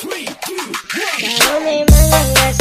Three, two, one.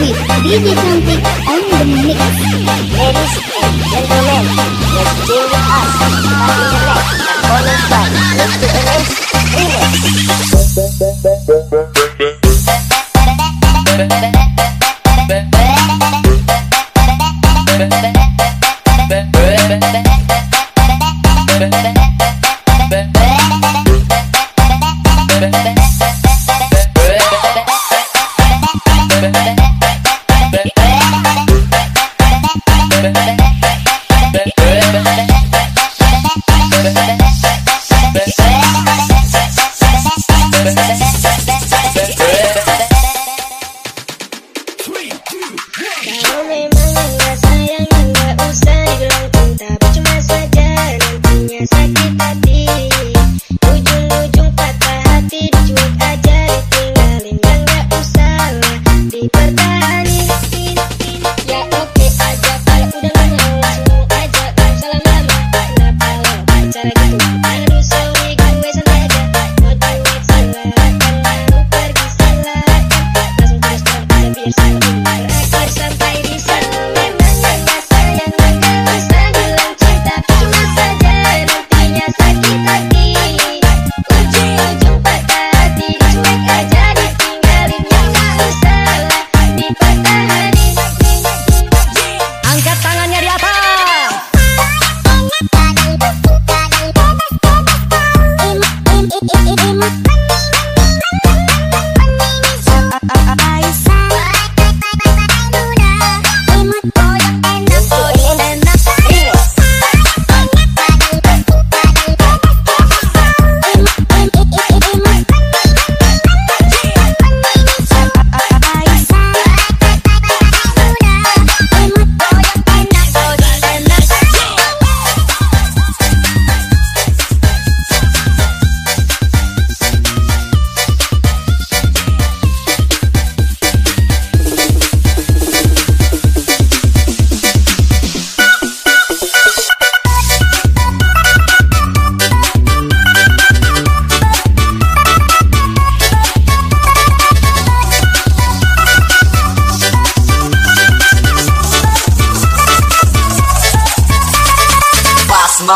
with DJ Santik on oh, the mix. Ladies and gentlemen, let's chill with us. Party the night, performance by Mr. Ernest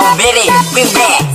my bitty, be back.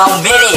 I'm ready.